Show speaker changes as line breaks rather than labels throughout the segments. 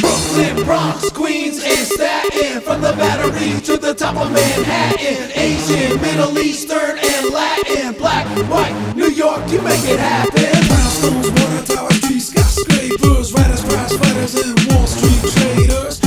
Brooklyn, Bronx, Queens, and Staten. From the Battery to the top of Manhattan. Asian, Middle Eastern, and Latin. Black, white, New York, you make it happen.
Brownstones, water towers, trees, skyscrapers. Riders, prize fighters, and Wall Street traders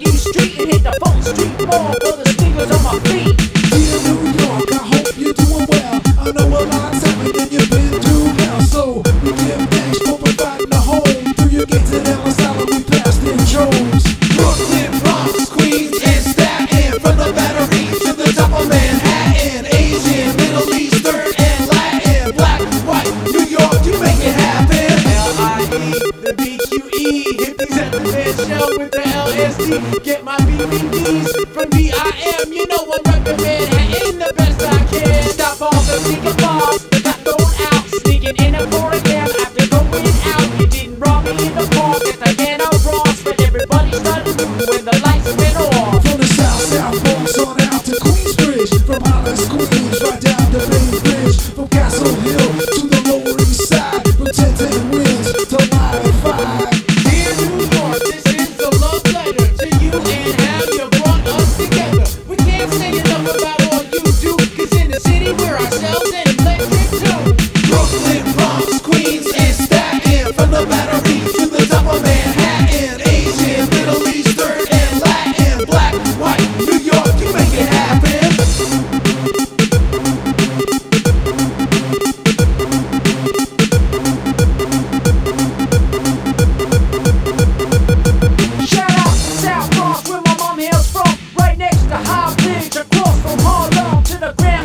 Montague Street and hit the Fulton Street Mall for the speakers on my feet.
Dear New York, I hope you're doing well. I know a lot's happened and you've been through hell. So give thanks for providing a home Jones
Brooklyn, Bronx, Queens, and Staten From the to the top of Manhattan Asian, Middle Eastern, and Latin. Black, white, New York, you make it happen.
L-I-E, the B-Q-E. Hippies at the show with the Get my BBDs from B-I-M. You know I'm reppin' Manhattan the best I can.
Stop all the nigga bars got thrown out. Sneaking in a cab after going out. You didn't rob me in the park at the Ghetto Bronx. But everybody started when the lights went off.
From the south, south Bronx on out to Queensbridge From Highlands, Queens, right down to Bainbridge From Castle Hill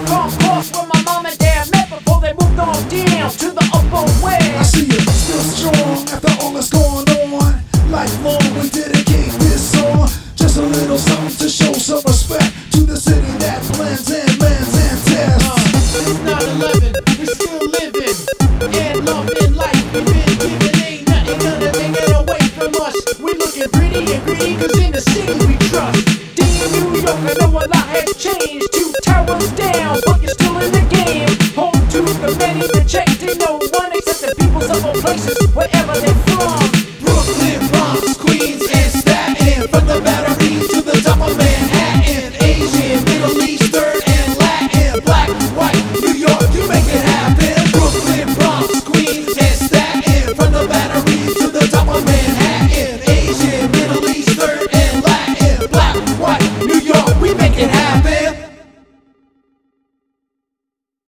the
Grand where my mom and dad met before they moved on down to the Upper
I see you still strong after all that's going on. Lifelong, we dedicate this song. Just a little something to show some respect to the city that blends and lends and tests.
Uh, it's not 11, we still living and loving life. We've been giving, ain't nothing gonna take it away from us. We looking pretty and greedy, 'cause in the city we